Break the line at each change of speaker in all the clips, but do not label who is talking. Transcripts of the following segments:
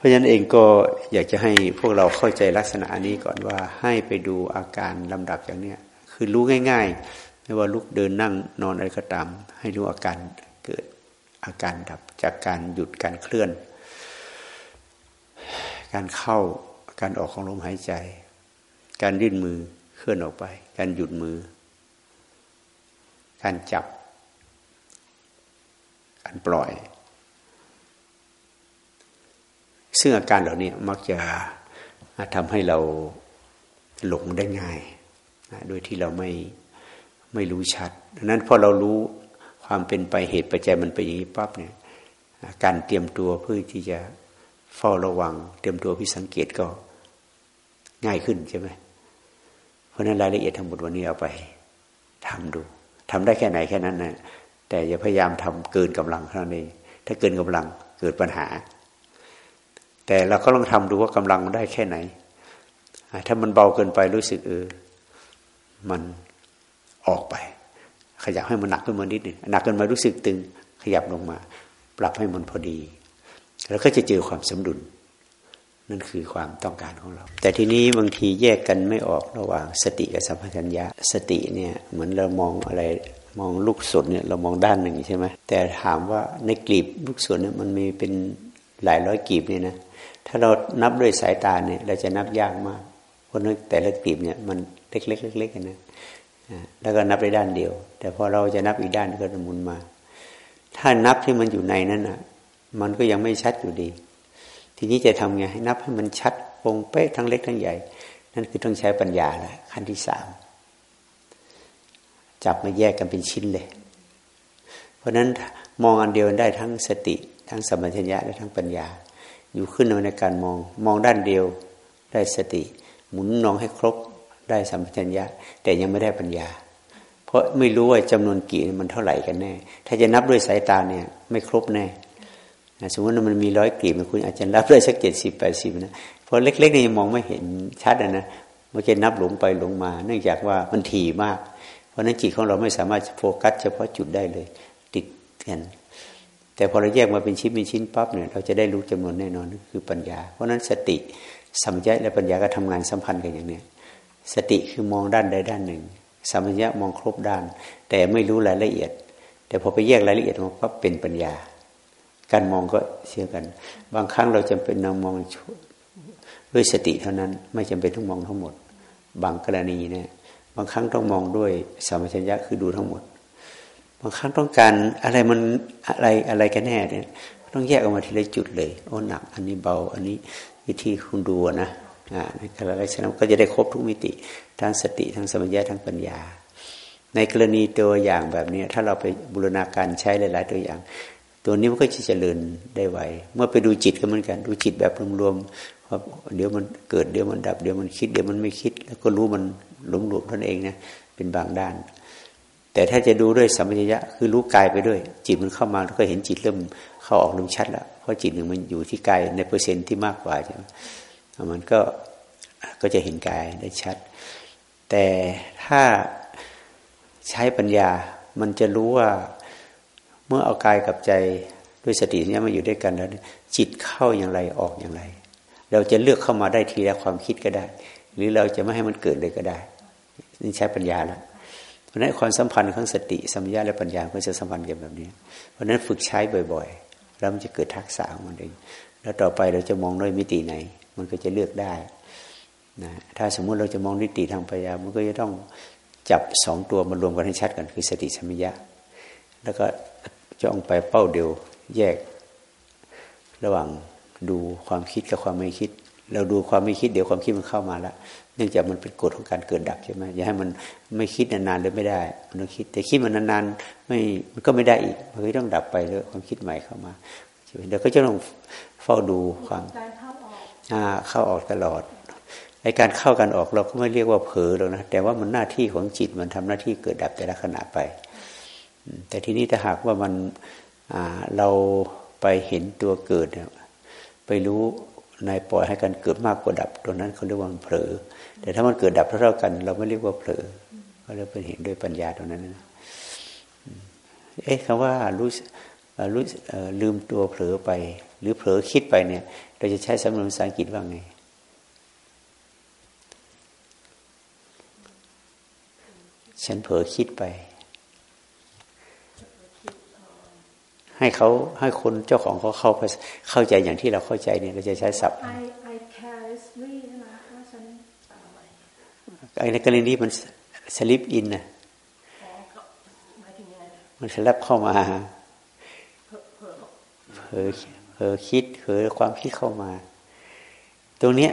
เพราะฉะนั้นเองก็อยากจะให้พวกเราเข้าใจลักษณะนี้ก่อนว่าให้ไปดูอาการลำดับอย่างเนี้ยคือรู้ง่าย ๆ ไม่ว่าลุกเดินนั่งนอนอะไรก็ตาม ให้รู้อาการเกิดอาการดับจากการหยุดการเคลื่อน การเข้าการออกของลมหายใจ การยื่นมือเคลื่อนออกไป การหยุดมือ การจับ การปล่อย ซึ่งอาการเหล่านี้มักจะทำให้เราหลงได้ง่ายโดยที่เราไม่ไม่รู้ชัดดังนั้นพอเรารู้ความเป็นไปเหตุปัจจัยมันเป็นอย่างนี้ปั๊บเนี่ยการเตรียมตัวเพื่อที่จะเฝ้าระวัง เตรียมตัวพิสังเกตก็ง่ายขึ้นใช่ไหมเพราะนั้นรายละเอียดทั้งหมดวันนี้เอาไปทำดูทำได้แค่ไหนแค่นั้นนะแต่อย่าพยายามทำเกินกำลังเท่านั้นเองถ้าเกินกำลังเกิดปัญหา แต่เราก็ลองทำดูว่ากำลังมันได้แค่ไหน ถ้ามันเบาเกินไปรู้สึกเออ มันออกไป ขยับให้มันหนักขึ้นมานิดหนึ่งหนักเกินมารู้สึกตึง ขยับลงมา ปรับให้มันพอดี แล้วก็จะเจอความสมดุล นั่นคือความต้องการของเรา แต่ทีนี้บางทีแยกกันไม่ออกระหว่างสติกับสัมปชัญญะ สติเนี่ยเหมือนเรามองอะไรมองลูกศรเนี่ยเรามองด้านหนึ่งใช่ไหมแต่ถามว่าในกลีบลูกศรเนี่ยมันมีเป็นหลายร้อยกลีบเนี่ยนะ ถ้าเรานับด้วยสายตาเนี่ย เราจะนับยากมาก เพราะนึกแต่ละกลีบเนี่ยมันเล็กๆเล็กๆนะแล้วก็นับได้ด้านเดียว แต่พอเราจะนับอีกด้านก็จะหมุนมา ถ้านับที่มันอยู่ในนั้นอะ มันก็ยังไม่ชัดอยู่ดี ทีนี้จะทำไงให้นับให้มันชัดวงเป๊ะทั้งเล็กทั้งใหญ่ นั่นคือต้องใช้ปัญญาแหละขั้นที่สามจับมาแยกกันเป็นชิ้นเลย เพราะนั้นมองอันเดียวได้ทั้งสติ ทั้งสมัญญะและทั้งปัญญา อยู่ขึ้นในการมอง มองด้านเดียวได้สติ หมุนนองให้ครบได้สัมปชัญญะ แต่ยังไม่ได้ปัญญา เพราะไม่รู้ว่าจำนวนกี่มันเท่าไหร่กันแน่ ถ้าจะนับด้วยสายตาเนี่ย ไม่ครบแน่สมมติว่ามันมีร้อยกีบคุณอาจจะนับได้สักเจ็ดสิบแปดสิบนะเพราะเล็กๆนี่ยมองไม่เห็นชัดนะมันจะนับหลงไปหลงมา เนื่องจากว่ามันถี่มาก เพราะนั้นจิตของเราไม่สามารถโฟกัสเฉพาะจุดได้เลย ติดกัน แต่พอเราแยกมาเป็นชิ้นเป็นชิ้นปั๊บเนี่ยเราจะได้รู้จำนวนแน่นอนคือปัญญา เพราะนั้นสติสัมยาและปัญญาก็ทำงานสัมพันธ์กันอย่างเนี้ยสติคือมองด้านใดด้านหนึ่งสัมผัสมองครบด้าน แต่ไม่รู้รายละเอียด แต่พอไปแยกรายละเอียดมันก็เป็นปัญญา การมองก็เชื่อกัน บางครั้งเราจำเป็นนำมองด้วยสติเท่านั้นไม่จำเป็นต้องมองทั้งหมด บางกรณีเนี่ยบางครั้งต้องมองด้วยสัมผัสญะคือดูทั้งหมด บางครั้งต้องการอะไรมันอะไรอะไรกันแน่เนี่ย ต้องแยกออกมาทีละจุดเลยโอ้หนัก อันนี้เบา อันนี้วิธีคุณดูนะในกรณีฉะนั้นก็จะได้ครบทุกมิติทั้งสติทั้งสมัญญาทั้งปัญญา ในกรณีตัวอย่างแบบนี้ถ้าเราไปบูรณาการใช้หลาย ๆ ตัวอย่าง ตัวนี้มันก็จะเจริญได้ไวเมื่อไปดูจิตก็เหมือนกัน ดูจิตแบบรวมๆเพราเดี๋ยวมันเกิดเดี๋ยวมันดับ เดี๋ยวมันคิด เดี๋ยวมันไม่คิด แล้วก็รู้มันหลงหลวมท่านเองนะเป็นบางด้าน แต่ถ้าจะดูด้วยสัมปชัญญะคือรู้กายไปด้วย จิตมันเข้ามาแล้วก็เห็นจิตเริ่มเข้าออกเริ่มชัดแล้วเพราะจิตหนึ่งมันอยู่ที่กายในเปอร์เซ็นต์ที่มากกว่าใช่ไหมมันก็ก็จะเห็นกายได้ชัด แต่ถ้าใช้ปัญญามันจะรู้ว่าเมื่อเอากายกับใจด้วยสติเนี้มาอยู่ด้วยกันแล้ว จิตเข้าอย่างไรออกอย่างไร เราจะเลือกเข้ามาได้ทีละความคิดก็ได้ หรือเราจะไม่ให้มันเกิดเลยก็ได้ นี่ใช้ปัญญาแล้ว เพราะนั้นความสัมพันธ์ของสติสัมยาและปัญญาก็จะสัมพันธ์กันแบบนี้ เพราะนั้นฝึกใช้บ่อยๆ แล้วมันจะเกิดทักษะของมันเอง แล้วต่อไปเราจะมองด้วยมิติไหน มันก็จะเลือกได้นะถ้าสมมุติเราจะมองนิติทางปัญญา มันก็จะต้องจับสองตัวมารวมกันให้ชัดกันคือสติสัมยะแล้วก็จ้องไปเป้าเดียวแยก ระหว่างดูความคิดกับความไม่คิด เราดูความไม่คิดเดี๋ยวความคิดมันเข้ามาแล้ว นื่องจากมันเป็นกฎของการเกิดดับใช่ไหมอย่าให้มันไม่คิดนานๆเลยไม่ได้ มันต้องคิด แต่คิดมันนานๆไม่มันก็ไม่ได้อีกมันก็ต้องดับไปแล้วความคิดใหม่เข้ามาเดี๋ยวก็จะต้องเฝ้าดูความเข้าออกตลอดไอการเข้ากันออกเราก็ไม่เรียกว่าเผลอหรอกนะแต่ว่ามันหน้าที่ของจิตมันทำหน้าที่เกิดดับแต่ละขณะไป แต่ทีนี้ถ้าหากว่ามันเราไปเห็นตัวเกิด ไปรู้ ในปล่อยให้กันเกิดมากกว่าดับตัวนั้นเขาเรียกว่าเผลอ แต่ถ้ามันเกิดดับเท่ากัน เราไม่เรียกว่าเผลอก็เรียกเป็นเห็นด้วยปัญญาตรงนั้นนะเอ๊ะคำว่ารู้รู้ลืมตัวเผลอไป หรือเผลอคิดไปเนี่ย เราจะใช้สำนวนภาษาอังกฤษว่าไงฉันเผลอคิดไป ให้เขาให้คนเจ้าของเขาเข้าเข้าใจอย่างที่เราเข้าใจเนี่ยเราจะใช้ศัพท์
I I carelessly ใช่ไหมว่าฉัน
ไอ้ในกรณีนี้มันสลิปอินนะ
อ๋อก็หมายถึงยังไงนะ
มันสลับเข้ามา
เผลอเผลอ
เผลอเผลอคิดเผลอความคิดเข้ามา ตรงเนี้ย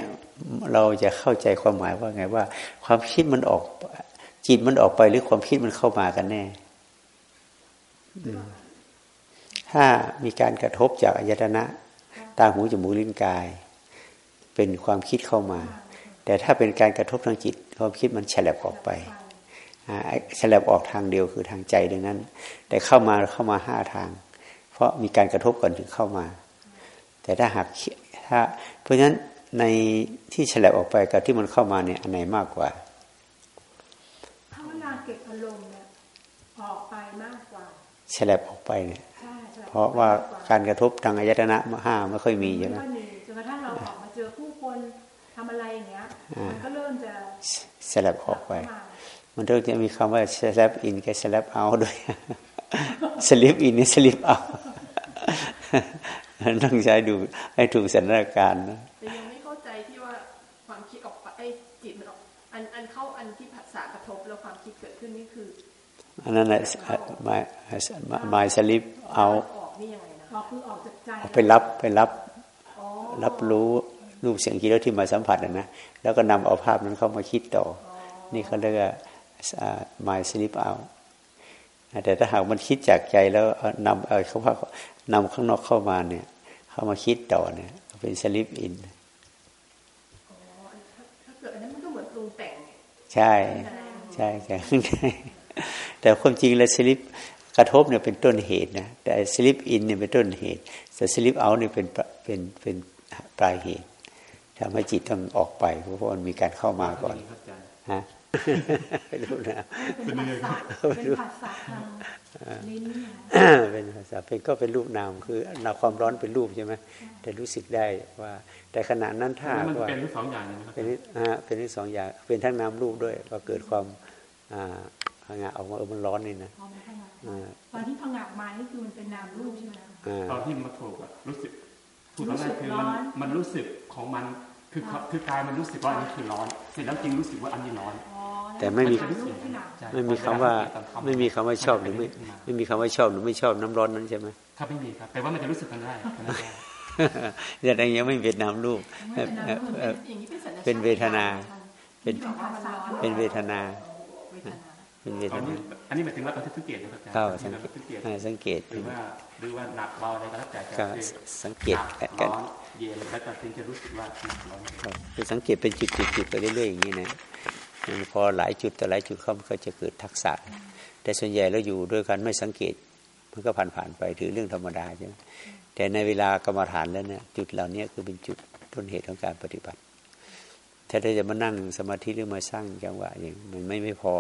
เราจะเข้าใจความหมายว่าไงว่า ความคิดมันออกจิตมันออกไปหรือความคิดมันเข้ามากันแน่อืม ถ้ามีการกระทบจากอายตนะ ตาหูจมูกลิ้นกาย เป็นความคิดเข้ามา แต่ถ้าเป็นการกระทบทางจิต ความคิดมันแฉลบออกไปอ่าไอ้ฉลับออกทางเดียวคือทางใจดังนั้น แต่เข้ามาเข้ามาห้าทาง เพราะมีการกระทบก่อนถึงเข้ามา แต่ถ้าหากถ้า เพราะฉะนั้นในที่ฉลับออกไปกับที่มันเข้ามาเนี่ยอันไหนมากกว่า
ถ้าเวลาเก็บอารมณ์เนี่ยออกไปมากกว่า
ฉลับออกไปเนี่ย
ใช่ใช่
เพราะว่าการกระทบทางอายตนะห้าไม่ค่อยมีใช่ไหม
ไม่ค่อยมีจนกระทั่งเราออกมาเจอผู้คนทำอะไรอย่างเงี้ยมันก็เริ่มจะ
ฉลับออกไป
เข้ามา
มันต้องจะมีคำว่า slap in กับ slap out ด้วย slip in นี่ slip out ต้องใช้ดูให้ถูกสถานการณ์นะ
แต่ยังไม่เข้าใจที่ว่าความคิดออกไปไอ้จิตมันออกอันอันเข้าอันที่ภาษากระทบแล้วความคิดเกิดขึ้นนี่คือ
อันนั้นแหละ my my slip
เอา
out
ออกนี่ยังไงนะ
ออกคือออกจากใจ
เอาไปรับไปรับ
อ๋อ
รับรู้รูปเสียงกลิ่นรสที่มาสัมผัสอะนะแล้วก็นำเอาภาพนั้นเข้ามาคิดต่อ นี่เขาเรียกว่า uh, my sleep out แต่ถ้าหากมันคิดจากใจแล้วเอานำเอาเขาว่านำข้างนอกเข้ามาเนี่ย เข้ามาคิดต่อเนี่ย เป็น sleep in
อ๋ออันถ้าถ้าเกิดอันนั้นมันก็เหมือนปรุงแต่งไง
ใช่ ใช่ใช่แต่ความจริงแล้ว sleep กระทบเนี่ยเป็นต้นเหตุนะแต่ sleep in เนี่ยเป็นต้นเหตุ แต่ sleep out เนี่ยเป็นเป็นเป็นปลายเหตุทำให้จิตต้องออกไป เพราะมันมีการเข้ามาก่อนฮะไม่รู้นะ
เป็นภาษาเป็นภาษาทางลิ้นเนี่ย
เป็นภาษาเป็นก็เป็นรูปนามคือนาความร้อนเป็นรูปใช่ไหมแต่รู้สึกได้ว่า แต่ขณะนั้นถ้า
มัน
ว่า
เป็นทั้งสองอย่างเลยนะครับ
เป็นนิอ่าเป็นทั้งสองอย่างเป็นทั้งนามรูปด้วยว่าเกิดความ อ่าพังงะออกมาเออมันร้อนนี่นะ
พอมันพังะ
อ่า
ตอนที่พังะมานี่คือมันเป็นนามรูปใช่ไหมคะ
อ่า
ตอนที่มาถูกอะรู้สึกถูกตอนแรกคือ
รู้สึกร้
มัน
อน
มันรู้สึกของมันคือคือกายมันรู้สึกว่าอันนี้คือร้อน เสร็จแล้วจริงรู้สึกว่าอันนี้ร้อน
อ๋อ
แต่ไม่มี
นามรูปที่หนัก
ใช่
ไม่มีคำว่า
ตอนทำ
ไม่มีคำว่าชอบหรือไม่ไม่มีคำว่าชอบหรือไม่ชอบน้ำร้อนนั้นใช่ไหม
ครับไม่มีครับแต่ว่ามันจะรู้สึกกันได้กันได้
แต่ยังยังไม่เป็นนามรูป
ไม่เป็นนามรูป
เอ่อ
อย่างนี้เป็นสัญญา
เป็นเวทนา เป็น
เป็นภาษา
เป็นเวทนา
เวทนา
เป็นเว
ต
ท
อน
นา
นี้อันนี้หมายถึงว่าตอนที่สังเกตนะครับอาจารย์
เข้า
ที่
สัง
เรา
เกต
สังเกต
อ่าสังเกต
หรือว่าหรือว่าหนักเบาอะไรก็แล้วแต่
ก็
คือ
สังเกต
หนั
กัน
ร้อนเย็นแล้วก็ถึงจะรู้สึกว่าหนักร้อน
ครับคือสังเกตเป็นจุดๆๆไปเรื่อยๆอย่างนี้นะมันพอหลายจุดต่อหลายจุดเข้ามันก็จะเกิดทักษะ แต่ส่วนใหญ่เราอยู่ด้วยกันไม่สังเกตมันก็ผ่านๆไปถือเรื่องธรรมดาใช่ไหมแต่ในเวลากรรมฐานแล้วเนี่ยจุดเหล่านี้คือเป็นจุดต้นเหตุของการปฏิบัติถ้าเราจะมานั่งสมาธิหรือมาสร้างจังหวะอย่างมันไม่ไม่พอ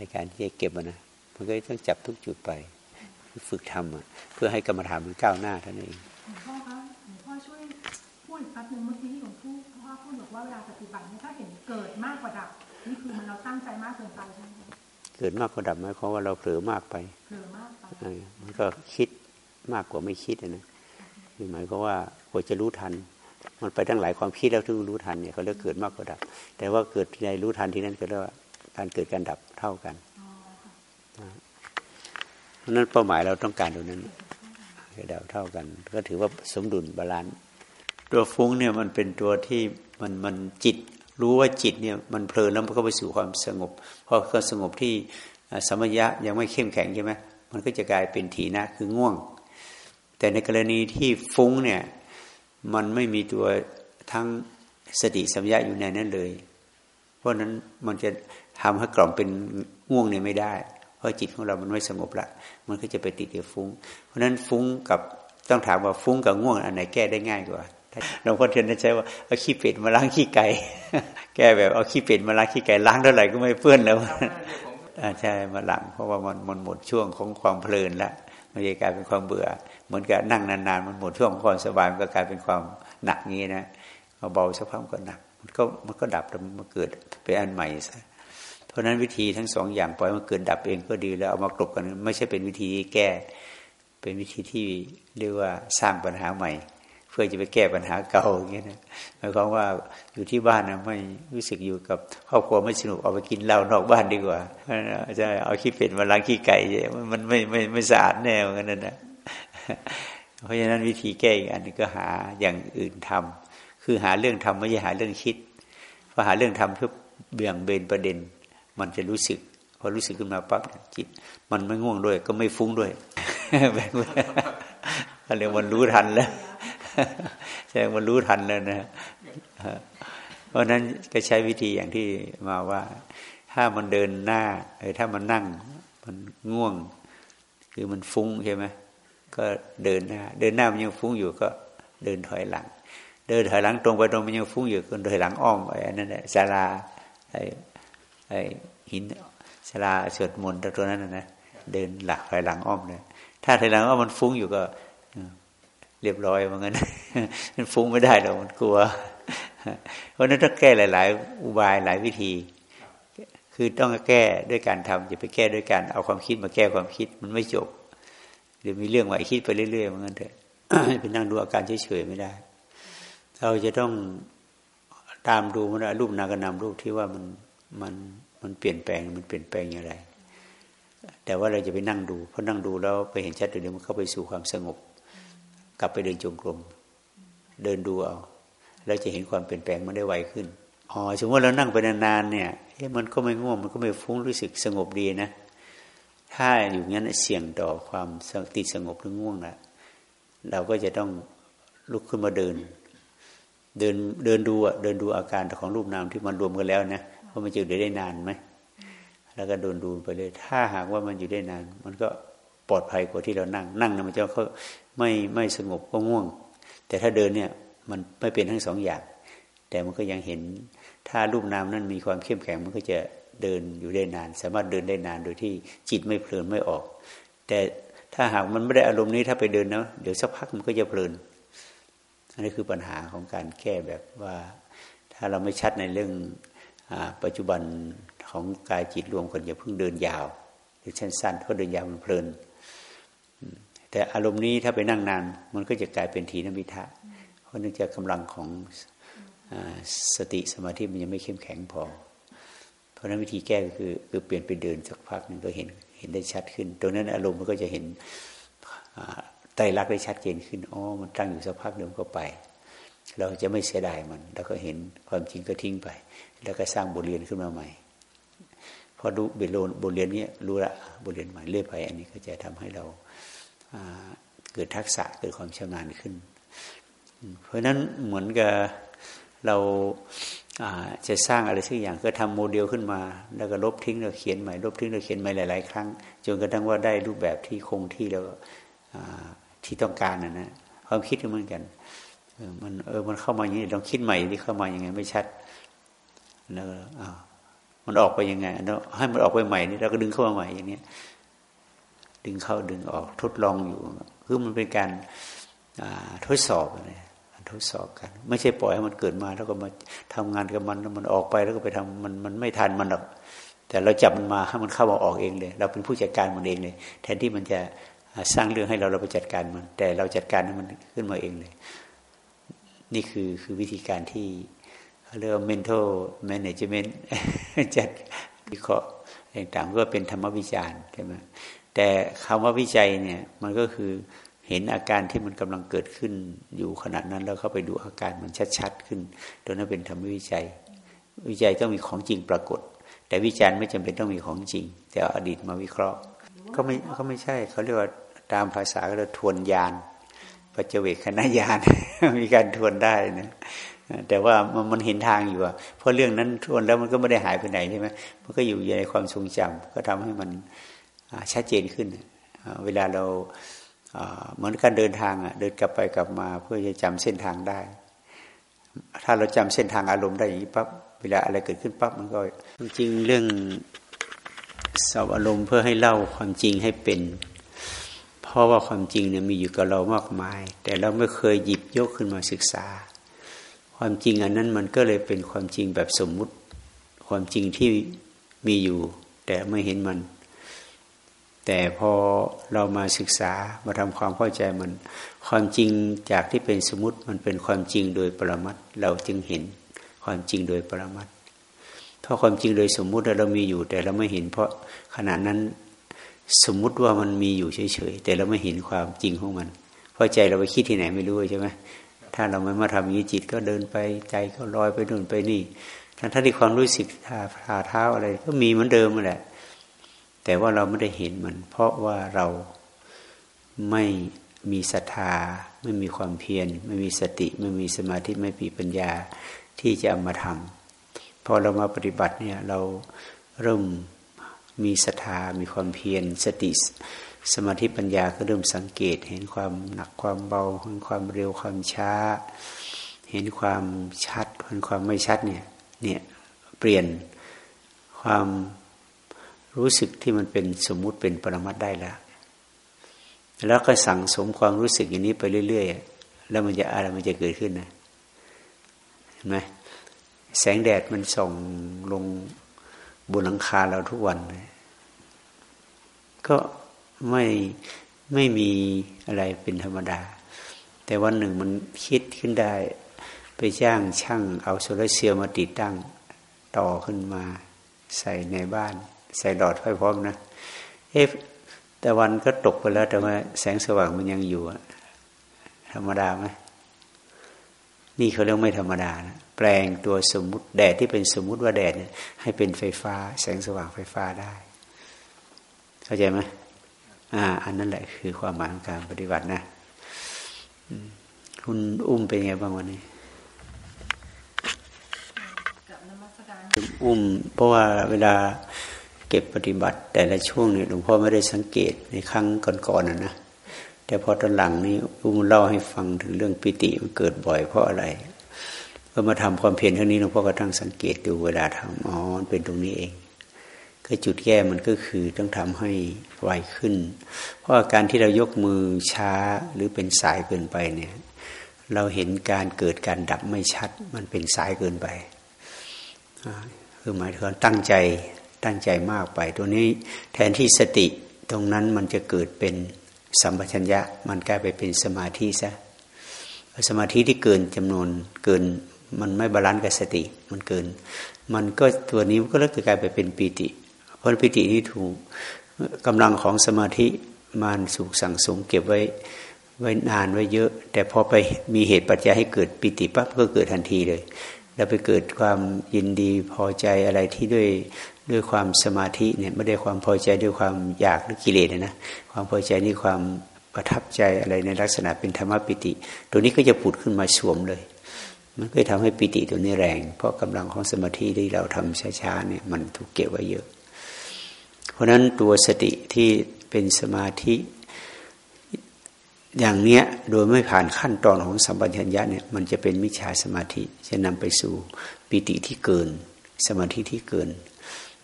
ในการที่จะเก็บมันนะมันก็ต้องจับทุกจุดไปฝึกทำอะเพื่อให้กรรมฐานมันก้าวหน้าเท่านั้นเอง
หลวงพ่อคะหลวงพ่อช่วยพูดอีกแป๊บนึงเมื่อกี้ที่หลวงพ่อพ่อพูดบอกว่าเวลาปฏิบัติเนี่ยถ้าเห็นเกิดมากกว่าดับนี่คือมันเราตั้งใจมากเกินไปใช่ไหมคะ
เกิดมากกว่าดับหมายความว่าเราเผลอมากไป
เผลอมากไป
เออมันก็คิดมากกว่าไม่คิดอะนะคือหมายความว่าควรจะรู้ทัน มันไปทั้งหลายความคิดแล้วถึงรู้ทันเนี่ยเขาเรียกเกิดมากกว่าดับ แต่ว่าเกิดในรู้ทันที่นั่นก็เรียกว่า การเกิดการดับเท่ากัน
อ๋อค่ะ
เพราะฉะนั้นเป้าหมายเราต้องการตรงนั้นเกิดดับเท่ากัน ก็ถือว่าสมดุล balance ตัวฟุ้งเนี่ยมันเป็นตัวที่มันมันจิต รู้ว่าจิตเนี่ยมันเพลินแล้วมันก็ไปสู่ความสงบพอความสงบที่อ่าสมยะยังไม่เข้มแข็งใช่ไหมมันก็จะกลายเป็นถีนะคือง่วง แต่ในกรณีที่ฟุ้งเนี่ยมันไม่มีตัวทั้งสติสัมยาอยู่ในนั้นเลย เพราะฉะนั้นมันจะ ทำให้กล่อมเป็นง่วงเนี่ยไม่ได้ เพราะจิตของเรามันไม่สงบละ มันก็จะไปติดกับฟุ้ง เพราะฉะนั้นฟุ้งกับต้องถามว่าฟุ้งกับง่วงอันไหนแก้ได้ง่ายกว่าหลวงพ่อเทียนจะใช้ว่าเอาขี้เป็ดมาล้างขี้ไก่แก้แบบเอาขี้เป็ดมาล้างขี้ไก่ล้างเท่าไหร่ก็ไม่เปื้อนแล้วใช่มาหลังเพราะว่ามันมันหมดช่วงของความเพลินละมันจะกลายเป็นความเบื่อ เหมือนกับนั่งนานๆมันหมดช่วงของความสบายมันก็กลายเป็นความหนักงี้นะเบาสักพักก็หนักมันก็มันก็ดับแล้วมันเกิดเป็นอันใหม่ซะ เพราะนั้นวิธีทั้งสองอย่างปล่อยมันเกิดดับเองก็ดีแล้วเอามากลบกันไม่ใช่เป็นวิธีแก้ เป็นวิธีที่เรียกว่าสร้างปัญหาใหม่ เพื่อจะไปแก้ปัญหาเก่าอย่างเงี้ยนะหมายความว่าอยู่ที่บ้านนะไม่รู้สึกอยู่กับครอบครัวไม่สนุกเอาไปกินเหล้านอกบ้านดีกว่าจะเอาขี้เป็ดมาล้างขี้ไก่มันไม่ไม่ไม่สะอาดแน่เหมือนกันนะเพราะฉะนั้นวิธีแก้อีกอันนึงก็หาอย่างอื่นทำคือหาเรื่องทำไม่ใช่หาเรื่องคิดพอหาเรื่องทำเพื่อเบี่ยงเบนประเด็น มันจะรู้สึก พอรู้สึกขึ้นมาปั๊บจิต มันไม่ง่วงด้วย ก็ไม่ฟุ้งด้วยแบบเรียกมันรู้ทันแล้วแสดงมันรู้ทันแล้วนะเพราะนั้นก็ใช้วิธีอย่างที่มาว่า ถ้ามันเดินหน้าเออถ้ามันนั่ง มันง่วง คือมันฟุ้งใช่ไหมก็เดินหน้า เดินหน้ามันยังฟุ้งอยู่ก็เดินถอยหลัง เดินถอยหลังตรงไปตรงมันยังฟุ้งอยู่ก็ถอยหลังอ้อมไปนั่นแหละศาลาไอ้ไอ้ หินศาลาสวดมนต์ตัวนั้นนะเดินหลักถอยหลังอ้อมเลยถ้าถอยหลังอ้อมมันฟุ้งอยู่ก็เรียบร้อยเหมือนกันมันฟุ้งไม่ได้หรอกมันกลัว เพราะนั้นต้องแก้หลาย ๆ อุบายหลายวิธี คือต้องแก้ด้วยการทำอย่าไปแก้ด้วยการเอาความคิดมาแก้ความคิดมันไม่จบเดี๋ยวมีเรื่องใหม่คิดไปเรื่อยๆเหมือนกันเถอะไปนั่งดูอาการเฉยๆไม่ได้ เราจะต้องตามดูมันรูปนากนามรูปที่ว่ามัน มันมันเปลี่ยนแปลงมันเปลี่ยนแปลงอย่างไร แต่ว่าเราจะไปนั่งดูเพราะนั่งดูแล้วไปเห็นชัดเดี๋ยวมันเข้าไปสู่ความสงบ กลับไปเดินจงกรมเดินดูเอาเราจะเห็นความเปลี่ยนแปลงมันได้ไวขึ้นอ๋อสมมติเรานั่งไปนานๆเนี่ยมันก็ไม่ง่วงมันก็ไม่ฟุ้งรู้สึกสงบดีนะ ถ้าอยู่งั้นเสี่ยงต่อความติดสงบหรือง่วงละเราก็จะต้องลุกขึ้นมาเดิน เดินเดินดูอะเดินดูอาการของรูปนามที่มันรวมกันแล้วนะ ว่ามันจะอยู่ได้นานไหมแล้วก็เดินดูไปเลย ถ้าหากว่ามันอยู่ได้นาน มันก็ปลอดภัยกว่าที่เรานั่ง นั่งนะมันจะเขาไม่ไม่สงบก็ง่วง แต่ถ้าเดินเนี่ยมันไม่เป็นทั้งสองอย่าง แต่มันก็ยังเห็น ถ้ารูปนามนั้นมีความเข้มแข็งมันก็จะเดินอยู่ได้นาน สามารถเดินได้นานโดยที่จิตไม่เพลินไม่ออก แต่ถ้าหากมันไม่ได้อารมณ์นี้ถ้าไปเดินนะเดี๋ยวสักพักมันก็จะเพลินอันนี้คือปัญหาของการแก้แบบว่า ถ้าเราไม่ชัดในเรื่อง ปัจจุบันของกายจิตรวมกันอย่าเพิ่งเดินยาว หรือสั้นๆเพราเดินยาวมันเพลิน แต่อารมณ์นี้ถ้าไปนั่งนาน มันก็จะกลายเป็นทีนมิทะเพราะเนื่องจากกำลังของอสติสมาธิมันยังไม่เข้มแข็งพอ เพราะนั้นวิธีแก้ก็คือคือเปลี่ยนไปเดินสักพักหนึ่งก็เห็นเห็นได้ชัดขึ้น ตรงนั้นอารมณ์มันก็จะเห็นไตรลักษณ์ได้ชัดเจนขึ้น อ๋อ มันตั้งอยู่สักพักเดิมก็ไป เราจะไม่เสียดายมัน แล้วก็เห็นความจริงก็ทิ้งไป แล้วก็สร้างบทเรียนขึ้นมาใหม่พอดูเบลโลนบทเรียนนี้รู้ละบทเรียนใหม่เรื่อยไป อันนี้ก็จะทำให้เราเกิดทักษะเกิดความชำนาญขึ้น เพราะฉะนั้นเหมือนกับเราจะสร้างอะไรสักอย่างก็ทำโมเดลขึ้นมา แล้วก็ลบทิ้งแล้วเขียนใหม่ลบทิ้งแล้วเขียนใหม่หลาย ๆ ครั้งจนกระทั่งว่าได้รูปแบบที่คงที่แล้วที่ต้องการนะนะความคิดก็เหมือนกัน มันเออมันเข้ามาอย่างนี้ลองคิดใหม่ที่เข้ามาอย่างไง ไม่ชัดแล้วอ้าวมันออกไปยังไงเราให้มันออกไปใหม่นี่เราก็ดึงเข้ามาใหม่อย่างนี้ดึงเข้าดึงออกทดลองอยู่คือมันเป็นการทดสอบอะทดสอบกัน ไม่ใช่ปล่อยให้มันเกิดมา แล้วก็มาทำงานกับมันมันออกไปแล้วก็ไปทำมันมันไม่ทันมันหรอกแต่เราจับมันมาให้มันเข้ามาออกเองเลย เราเป็นผู้จัดการมันเองเลย แทนที่มันจะสร้างเรื่องให้เราเราไปจัดการมัน แต่เราจัดการให้มันขึ้นมาเองเลย นี่คือคือวิธีการที่เขาเรียกว่า mental management จัดวิเคราะห์ต่างๆก็เป็นธรรมวิจารณ์ใช่ไหมแต่คำว่าวิจัยเนี่ยมันก็คือเห็นอาการที่มันกำลังเกิดขึ้นอยู่ขณะนั้นแล้วเข้าไปดูอาการมันชัดๆขึ้นตัวนั้นเป็นธรรมวิจัย วิจัยต้องมีของจริงปรากฏ แต่วิจารณ์ไม่จำเป็นต้องมีของจริง แต่ออดีตมาวิเคราะห์ ก็ไม่ก็ไม่ใช่เขาเรียกว่าตามภาษาก็เรียกทวนยาน ปัจเจเวคณะยานมีการทวนได้นะแต่ว่ามันเห็นทางอยู่อะเพราะเรื่องนั้นทวนแล้วมันก็ไม่ได้หายไปไหนใช่ไหมมันก็อยู่ในความทรงจำก็ทำให้มันชัดเจนขึ้น เวลาเราเหมือนการเดินทางอะเดินกลับไปกลับมาเพื่อจะจำเส้นทางได้ ถ้าเราจำเส้นทางอารมณ์ได้อย่างนี้ปั๊บเวลาอะไรเกิดขึ้นปั๊บมันก็จริงเรื่องสอบอารมณ์เพื่อให้เล่าความจริงให้เป็น เพราะว่าความจริงเนี่ยมีอยู่กับเรามากมาย แต่เราไม่เคยหยิบยกขึ้นมาศึกษา ความจริงอันนั้นมันก็เลยเป็นความจริงแบบสมมุติ ความจริงที่มีอยู่ แต่ไม่เห็นมัน แต่พอเรามาศึกษามาทำความเข้าใจมัน ความจริงจากที่เป็นสมมติมันเป็นความจริงโดยปรมัตเราจึงเห็นความจริงโดยปรมัตเพราะความจริงโดยสมมุติเรามีอยู่ แต่เราไม่เห็น เพราะขณะนั้น สมมุติว่ามันมีอยู่เฉยๆแต่เราไม่เห็นความจริงของมัน เพราะใจเราไปคิดที่ไหนไม่รู้ใช่ไหมถ้าเราไม่มาทำอย่างนี้จิตก็เดินไปใจก็ลอยไปนู่นไปนี่ทั้งที่ความรู้สึกท่าทาเท้าอะไร ก็มีเหมือนเดิมแหละ แต่ว่าเราไม่ได้เห็นมัน เพราะว่าเราไม่มีศรัทธา ไม่มีความเพียร ไม่มีสติ ไม่มีสมาธิไม่มีปัญญาที่จะเอามาทำพอเรามาปฏิบัติเนี่ยเราเริ่ม มีศรัทธา มีความเพียรสติ สมาธิปัญญาก็เริ่มสังเกต เห็นความหนักความเบาเห็นความเร็วความช้า เห็นความชัดเห็นความไม่ชัดเนี่ยเนี่ยเปลี่ยนความรู้สึกที่มันเป็นสมมุติเป็นปรมัตได้แล้ว แล้วก็สั่งสมความรู้สึกอย่างนี้ไปเรื่อย ๆ แล้วมันจะอะไรมันจะเกิดขึ้นนะเห็นไหมแสงแดดมันส่องลงบนหลังคาเราทุกวันเลย ก็ไม่ไม่มีอะไรเป็นธรรมดา แต่วันหนึ่งมันคิดขึ้นได้ ไปจ้างช่างเอาโซลาเซลล์มาติดตั้ง ต่อขึ้นมาใส่ในบ้าน ใส่หลอดไฟพร้อมนะ เอ๊ะแต่วันก็ตกไปแล้วแต่ว่าแสงสว่างมันยังอยู่ธรรมดาไหมนี่เขาเรียกไม่ธรรมดานะแปลงตัวสมมุติแดดที่เป็นสมมติว่าแดดให้เป็นไฟฟ้า แสงสว่างไฟฟ้าได้ เข้าใจไหมอ่า อันนั้นแหละคือความหมายของการปฏิบัตินะคุณอุ้มเป็นไงบ้างวันนี้อุ้ม เพราะว่าเวลาเก็บปฏิบัติ แต่ละช่วงเนี่ยหลวงพ่อไม่ได้สังเกตในครั้งก่อนๆนะนะแต่พอตอนหลังนี้อุ้มเล่าให้ฟังถึงเรื่องปิติมันเกิดบ่อยเพราะอะไร ก็มาทำความเพียรเท่านี้หลวงพ่อก็ตั้งสังเกตดูเวลาทำอ๋อเป็นตรงนี้เอง ก็จุดแก้มันก็คือต้องทำให้ไวขึ้น เพราะการที่เรายกมือช้าหรือเป็นสายเกินไปเนี่ยเราเห็นการเกิดการดับไม่ชัด มันเป็นสายเกินไปคือหมายถึงตั้งใจตั้งใจมากไป ตัวนี้แทนที่สติตรงนั้นมันจะเกิดเป็นสัมปชัญญะ มันกลายไปเป็นสมาธิซะสมาธิที่เกินจำนวนเกิน มันไม่ balance กับสติ มันเกิน มันก็ตัวนี้มันก็เลยกลายไปเป็นปีติ เพราะปิตินี้ถูกกำลังของสมาธิมันสูกสั่งสมเก็บไว้ไว้นานไว้เยอะ แต่พอไปมีเหตุปัจจัยให้เกิดปิติปั๊บก็เกิดทันทีเลย แล้วไปเกิดความยินดีพอใจอะไรที่ด้วยด้วยความสมาธิเนี่ยไม่ได้ความพอใจด้วยความอยากหรือกิเลสนะความพอใจนี่ความประทับใจอะไรในลักษณะเป็นธรรมปิติ ตัวนี้ก็จะผุดขึ้นมาสวมเลย มันก็ทำให้ปิติตัวนี้แรง เพราะกำลังของสมาธิที่เราทำช้าๆเนี่ยมันถูกเก็บไว้เยอะ ราะนั้นตัวสติที่เป็นสมาธิอย่างเนี้ยโดยไม่ผ่านขั้นตอนของสัมปชัญญะเนี่ยมันจะเป็นมิจฉาสมาธิจะนำไปสู่ปิติที่เกิน สมาธิที่เกิน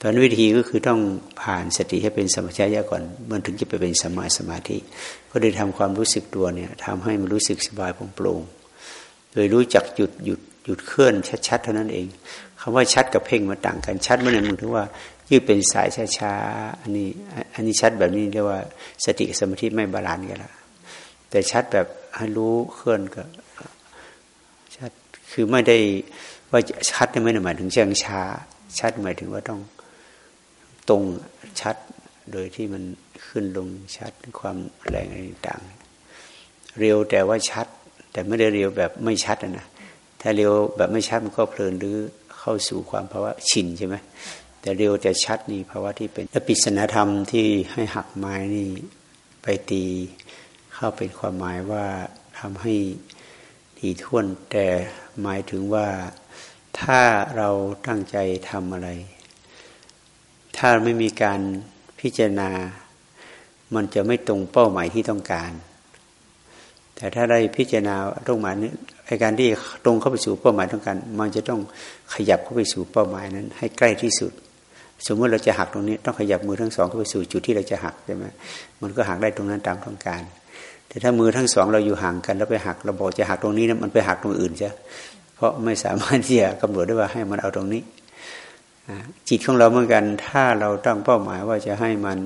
ตอนวิธีก็คือต้องผ่านสติให้เป็นสมัชัญญะก่อน มันถึงจะไปเป็นสมาสมาธิ ก็ได้ทำความรู้สึกตัวเนี่ยทำให้มันรู้สึกสบายโปร่งโดยรู้จักหยุดหยุดหยุดเคลื่อนชัดๆเท่านั้นเองคำว่าชัดกับเพ่งมันต่างกันชัดมันเนี่ยมันถือว่า ยืดเป็นสายช้าๆอันนี้ อันนี้ชัดแบบนี้เรียกว่า สติสมาธิไม่ balance กันละแต่ชัดแบบให้รู้เคลื่อนก็ ชัดคือไม่ได้ว่าชัดไม่ได้หมายถึงเชิงช้า ชัดหมายถึงว่าต้องตรงชัดโดยที่มันขึ้นลงชัดความแรงอะไรต่างเร็วแต่ว่าชัด แต่ไม่ได้เร็วแบบไม่ชัดนะถ้าเร็วแบบไม่ชัดมันก็เพลินหรือเข้าสู่ความภาวะชินใช่ไหม แต่เร็วแต่ชัดนี่ภาวะที่เป็นและปิศนธรรมที่ให้หักไม้นี่ไปตีเข้าเป็นความหมายว่าทำให้ดีท่วน แต่หมายถึงว่าถ้าเราตั้งใจทำอะไร ถ้าไม่มีการพิจารณา มันจะไม่ตรงเป้าหมายที่ต้องการ แต่ถ้าได้พิจารณาตรงหมายนี้ไอการที่ตรงเข้าไปสู่เป้าหมายต้องการ มันจะต้องขยับเข้าไปสู่เป้าหมายนั้น ให้ใกล้ที่สุด สมมติเราจะหักตรงนี้ต้องขยับมือทั้งสองเข้าไปสู่จุดที่เราจะหักใช่ไหมมันก็หักได้ตรงนั้นตามต้องการ แต่ถ้ามือทั้งสองเราอยู่ห่างกันแล้วไปหักเราบอกจะหักตรงนี้นะมันไปหักตรงอื่นใช่เพราะไม่สามารถที่จะกำหนดได้ว่าให้มันเอาตรงนี้จิตของเราเหมือนกัน ถ้าเราตั้งเป้าหมายว่าจะให้มัน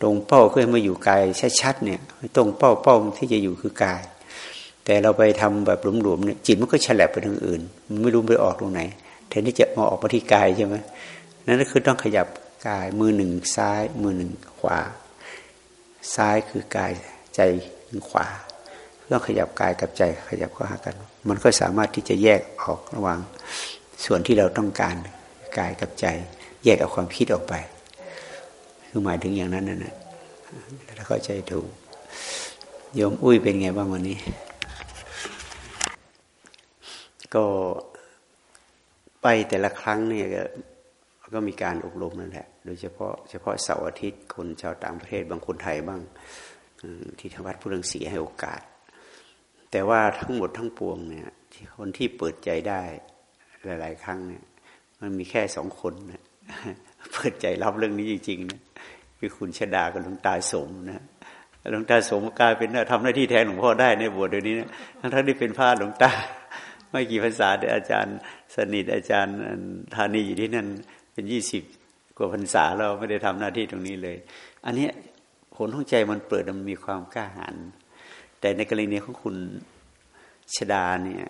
ตรงเป้าเพื่อมาอยู่กายชัดๆเนี่ยตรงเป้าเป้าที่จะอยู่คือกาย แต่เราไปทำแบบหลวมๆเนี่ยจิตมันก็ฉลับไปทางอื่น มันไม่รู้ไปออกตรงไหนแทนที่จะมาออกมาที่กายใช่ไหม นั่นก็คือต้องขยับกายมือหนึ่งซ้าย มือหนึ่งขวา ซ้ายคือกายใจขวาต้องขยับกายกับใจขยับเข้าหากัน มันก็สามารถที่จะแยกออกระหว่างส่วนที่เราต้องการกายกับใจ แยกเอาความคิดออกไปคือหมายถึงอย่างนั้นนะถ้าเข้าใจถูกโยมอุ้ยเป็นไงบ้างวันนี้ ก็ไปแต่ละครั้งเนี่ย ก็มีการอบรมนั่นแหละ โดยเฉพาะเฉพาะเสาร์อาทิตย์คนชาวต่างประเทศบางคนไทยบ้างที่ทวัดพุทธงศีให้โอกาส แต่ว่าทั้งหมดทั้งปวงเนี่ยที่คนที่เปิดใจได้หลาย ๆ ครั้งเนี่ย มันมีแค่สองคนนะเปิดใจรับเรื่องนี้จริงๆนะคือคุณชดากับหลวงตาสมนะหลวงตาสมกลายเป็นทำหน้าที่แทนหลวงพ่อได้ในบวชเดี๋ยวนี้นะทั้งท่านที่เป็นพระหลวงตา ไม่กี่ภาษาแต่อาจารย์สนิทอาจารย์ธานีอยู่ที่นั่น เป็นยี่สิบกว่าพรรษาเราไม่ได้ทำหน้าที่ตรงนี้เลย อันนี้ผลของใจมันเปิดมันมีความกล้าหาญแต่ในกรณีของคุณชดาเนี่ย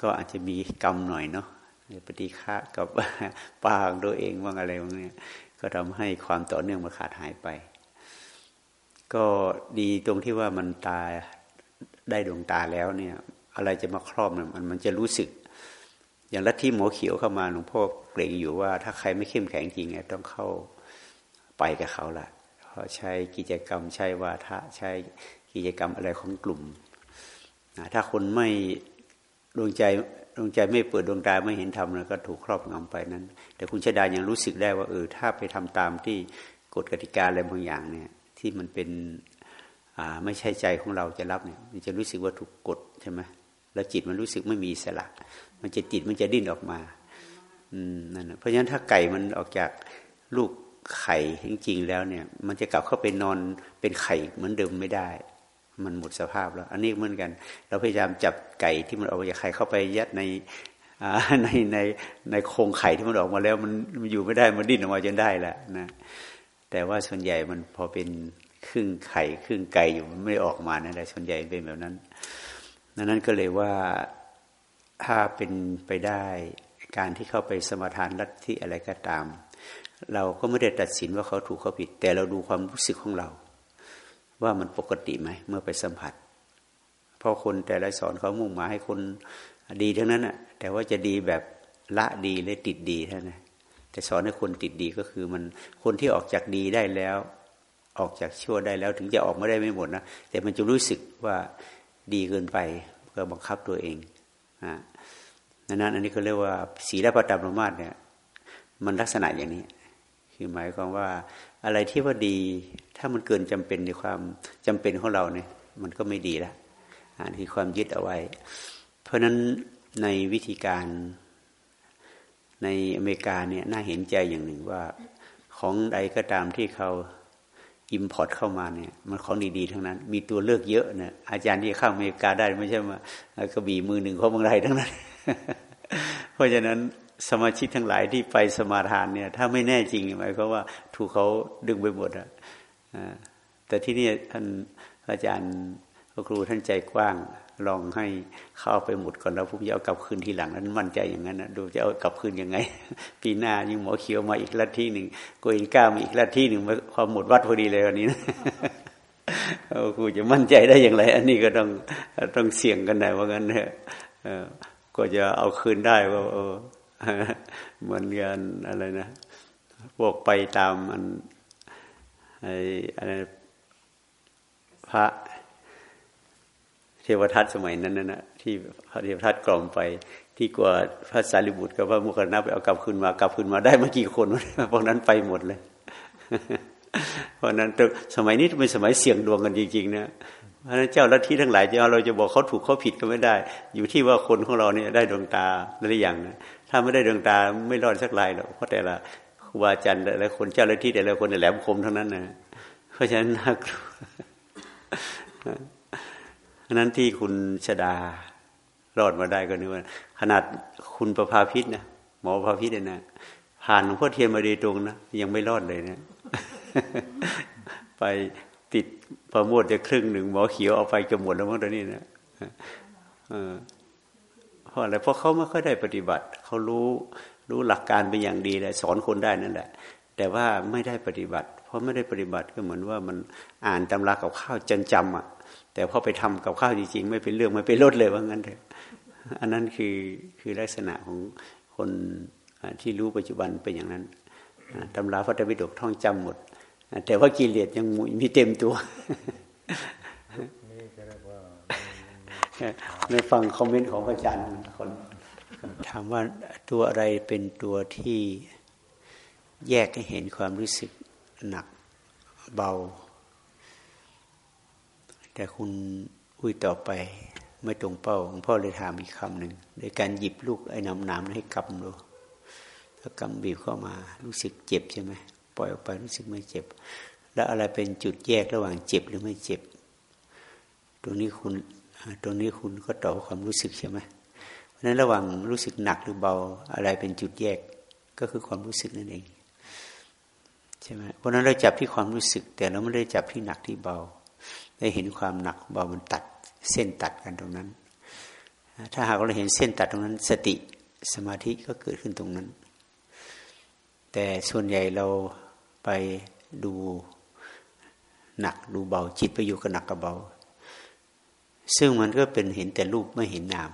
ก็อาจจะมีกรรมหน่อยเนาะปฏิฆะกับปาของตัวเองบ้างอะไรบางเนี่ยก็ทำให้ความต่อเนื่องมันขาดหายไป ก็ดีตรงที่ว่ามันตาได้ดวงตาแล้วเนี่ย อะไรจะมาครอบมันมันจะรู้สึก อย่างลัทธิหมอเขียวเข้ามาหลวงพ่อเกรงอยู่ว่า ถ้าใครไม่เข้มแข็งจริงเนี่ยต้องเข้าไปกับเขาละเพราะใช้กิจกรรมใช้วาทะใช้กิจกรรมอะไรของกลุ่มถ้าคนไม่ดวงใจดวงใจไม่เปิดดวงตาไม่เห็นธรรมแล้วก็ถูกครอบงำไปนั้น แต่คุณชดายังรู้สึกได้ว่าเออถ้าไปทำตามที่กฎกติกาอะไรบางอย่างเนี่ย ที่มันเป็นไม่ใช่ใจของเราจะรับเนี่ยมันจะรู้สึกว่าถูกกดใช่ไหมแล้วจิตมันรู้สึกไม่มีสละ มันจะจิตมันจะดิ้นออกมาอืมนั่นเพราะฉะนั้นถ้าไก่มันออกจากลูกไข่จริงๆแล้วเนี่ย มันจะกลับเข้าไปนอนเป็นไข่เหมือนเดิมไม่ได้ มันหมดสภาพแล้ว อันนี้เหมือนกัน เราพยายามจับไก่ที่มันออกมาจากไข่เข้าไปยัดในในในในโครงไข่ที่มันออกมาแล้ว มันมันอยู่ไม่ได้มันดิ้นออกมาจนได้แล้วนะแต่ว่าส่วนใหญ่มันพอเป็นครึ่งไข่ครึ่งไก่อยู่มันไม่ออกมานะแต่ส่วนใหญ่เป็นแบบนั้นดังนั้นก็เลยว่า ถ้าเป็นไปได้การที่เข้าไปสมาทานลัทธิอะไรก็ตาม เราก็ไม่ได้ตัดสินว่าเขาถูกเขาผิด แต่เราดูความรู้สึกของเรา ว่ามันปกติไหมเมื่อไปสัมผัส เพราะคนแต่ละสอนเขามุ่งหมายให้คนดีทั้งนั้นอะแต่ว่าจะดีแบบละดีหรือติดดีเท่านั้นแต่สอนให้คนติดดีก็คือมันคนที่ออกจากดีได้แล้ว ออกจากชั่วได้แล้วถึงจะออกมาได้ไม่หมดนะแต่มันจะรู้สึกว่าดีเกินไปก็บังคับตัวเองอ่า นั้นอันนี้เขาเรียกว่าศีลประจำรมาตเนี่ย มันลักษณะอย่างนี้ คือหมายความว่าอะไรที่ว่าดี ถ้ามันเกินจำเป็นในความจำเป็นของเราเนี่ย มันก็ไม่ดีละอันคือความยึดเอาไว้ เพราะฉะนั้นในวิธีการในอเมริกาเนี่ยน่าเห็นใจอย่างหนึ่งว่าของใดก็ตามที่เขา import เข้ามาเนี่ย มันของดีๆทั้งนั้น มีตัวเลือกเยอะนะอาจารย์ที่เข้าอเมริกาได้ไม่ใช่มากระบี่มือหนึ่งเขาเมืองไทยทั้งนั้น เพราะฉะนั้นสมาชิกทั้งหลายที่ไปสมาทานเนี่ย ถ้าไม่แน่จริงหมายความว่าถูกเขาดึงไปหมดอะแต่ที่นี่ท่านอาจารย์ครูท่านใจกว้าง ลองให้เข้าไปหมดก่อนแล้วผมจะเอากลับคืนทีหลังนั้นมั่นใจอย่างนั้นนะดูจะเอากลับคืนยังไง ปีหน้ายิ่งหมอเขียวมาอีกลัทธิหนึ่งโกอินก้ามาอีกลัทธิหนึ่งพอหมดวัดพอดีเลยวันนี้นะครูจะมั่นใจได้อย่างไร อันนี้ก็ต้องต้องเสี่ยงกันหน่อยว่างั้นเถอะก็จะเอาคืนได้ว่าเหมือนกันอะไรนะพวกไปตามมันไออะไรพระ วทัตสมัยนั้นนะที่พระเทวทัตกล่อมไป ที่กว่าพระสารีบุตรกับพระมุขนาไปเอากลับคืนมากลับคืนมาได้มากี่คนพวกนั้นไปหมดเลย เพราะนั้นสมัยนี้เป็นสมัยเสี่ยงดวงกันจริงๆนะเพราะนั้นเจ้าลัทธิทั้งหลายจะเราจะบอกเขาถูกเขาผิดก็ไม่ได้ อยู่ที่ว่าคนของเราเนี่ยได้ดวงตาหรือยังนะถ้าไม่ได้ดวงตาไม่รอดสักลายหรอกเพราะแต่ละครูบาอาจารย์แต่ละคนเจ้าลัทธิแต่ละคนแหลมคมทั้งนั้นนะเพราะฉะนั้นน่ากลัว นั้นที่คุณชดารอดมาได้ก็นึกว่า ขนาดคุณประภาพิษนะหมอประภาพิษเนี่ยนะผ่านหลวงพ่อเทียนมาดีตรงนะยังไม่รอดเลยเนะไปติดประโมทจะครึ่งหนึ่งหมอเขียวเอาไปจะหมดแล้วมั้งตอนนี้นะเพราะอะไรเพราะเขาไม่ค่อยได้ปฏิบัติเขารู้รู้หลักการเป็นอย่างดีเลยสอนคนได้นั่นแหละ แต่ว่าไม่ได้ปฏิบัติ เพราะไม่ได้ปฏิบัติก็เหมือนว่ามันอ่านตำรากับข้าวจนจำอะ แต่พอไปทำกับข้าวจริงๆ ไม่เป็นเรื่องไม่เป็นรสเลยว่างั้นเถอะอันนั้นคือคือลักษณะของคนที่รู้ปัจจุบันเป็นอย่างนั้นตำราพระธรรมปิฎกท่องจำหมด แต่ว่ากิเลสยังมีเต็มตัวไม่ฟังคอมเมนต์ของอาจารย์คนถามว่าตัวอะไรเป็นตัวที่แยกให้เห็นความรู้สึกหนักเบา แต่คุณอุ้ยต่อไปไม่ตรงเป้าหลวงพ่อเลยถามอีกคำหนึ่งโดยการหยิบลูกไอ้น้ำน้ำให้กำดูถ้ากำบีบเข้ามารู้สึกเจ็บใช่ไหมปล่อยออกไปรู้สึกไม่เจ็บ แล้วอะไรเป็นจุดแยกระหว่างเจ็บหรือไม่เจ็บ ตรงนี้คุณตรงนี้คุณก็ตอบความรู้สึกใช่ไหมเพราะนั้นระหว่างรู้สึกหนักหรือเบาอะไรเป็นจุดแยกก็คือความรู้สึกนั่นเองใช่ไหมเพราะนั้นเราจับที่ความรู้สึก แต่เราไม่ได้จับที่หนักที่เบา ได้เห็นความหนักเบามันตัดเส้นตัดกันตรงนั้น ถ้าหากเราเห็นเส้นตัดตรงนั้น สติสมาธิก็เกิดขึ้นตรงนั้น แต่ส่วนใหญ่เราไปดูหนักดูเบาจิตไปอยู่กับหนักกับเบา ซึ่งมันก็เป็นเห็นแต่รูปไม่เห็นนาม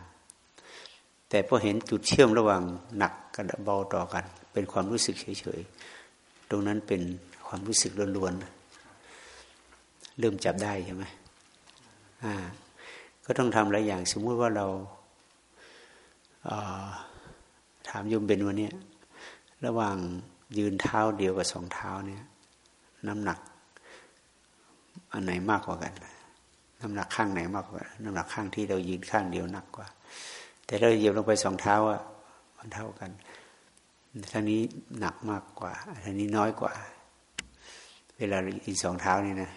แต่พอเห็นจุดเชื่อมระหว่างหนักกับเบาต่อกัน เป็นความรู้สึกเฉยๆ ตรงนั้นเป็นความรู้สึกล้วนๆ เริ่มจับได้ใช่ไหมอ่า ก็ต้องทำหลายอย่าง สมมุติว่าเราถามโยมเบนวันนี้ระหว่างยืนเท้าเดียวกับสองเท้าเนี่ย น้ำหนัก อันไหนมากกว่ากัน น้ำหนักข้างไหนมากกว่า น้ำหนักข้างที่เรายืนข้างเดียวหนักกว่า แต่เราเหยียบลงไปสองเท้าอะมันเท่ากันท่านี้หนักมากกว่าท่านี้น้อยกว่า เวลาเรายืนสองเท้านี่นะ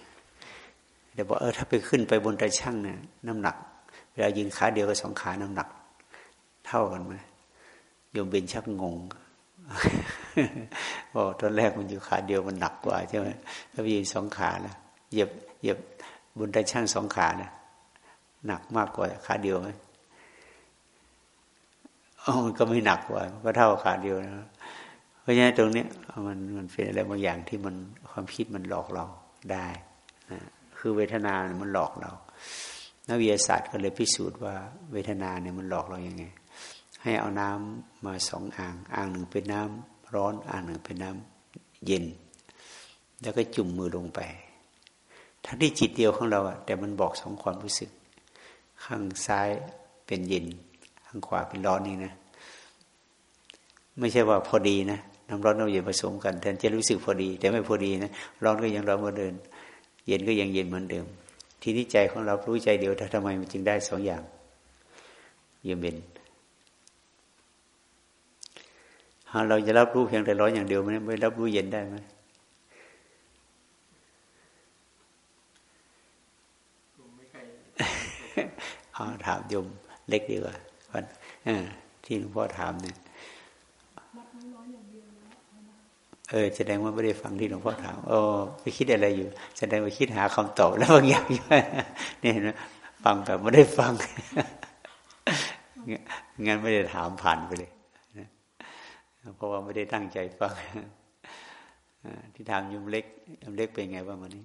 แต่บอกเออถ้าไปขึ้นไปบนตะช่างเนี่ยน้ำหนัก เวลายืนขาเดียวกับสองขาน้ำหนัก เท่ากันไหมโยมเบนชักงงบอกตอนแรกมันอยู่ขาเดียวมันหนักกว่าใช่ไหมถ้าไปยืนสองขานะเหยียบเหยียบบนตะช่างสองขานะหนักมากกว่าขาเดียวไหมอ๋อมันก็ไม่หนักกว่าก็เท่าขาเดียวนะเพราะฉะนั้นตรงนี้มันมันเป็นอะไรบางอย่างที่มันความคิดมันหลอกเราได้นะ คือเวทนามันหลอกเรา นักวิทยาศาสตร์ก็เลยพิสูจน์ว่าเวทนาเนี่ยมันหลอกเรายัางไง ให้เอาน้ำมาสองอ่าง อ่างหนึ่งเป็นน้ำร้อนอ่างหนึ่งเป็นน้ำเย็น แล้วก็จุ่มมือลงไปทั้งที่จิตเดียวของเราอะแต่มันบอกสองความรู้สึก ข้างซ้ายเป็นเย็น ข้างขวาเป็นร้อนนี่นะ ไม่ใช่ว่าพอดีนะน้ำร้อนน้ำเย็นผสมกันแทนจะรู้สึกพอดี แต่ไม่พอดีนะร้อนก็ยังร้อนเหมือนเดิม เย็นก็ยังเย็นเหมือนเดิม ทีนี้ใจของเรารู้ใจเดียวทำไมมันจึงได้สองอย่างเย็นเป็นเราจะรับรู้เพียงแต่ร้อนอย่างเดียวไหมไม่รับรู้เย็นได้ไหมเอาถามโยมเล็กดีกว่าที่หลวงพ่อถามเนี่ย เออแสดงว่าไม่ได้ฟังที่หลวงพ่อถามโอ้ไปคิดอะไรอยู่ แสดงว่าคิดหาคำตอบแล้วบางอย่างเนี่นะฟังแบบไม่ได้ฟังงั้นไม่ได้ถามผ่านไปเลยเพราะว่าไม่ได้ตั้งใจฟังที่ถามยุมเล็กยุมเล็กเป็นไงบ้างวันนี้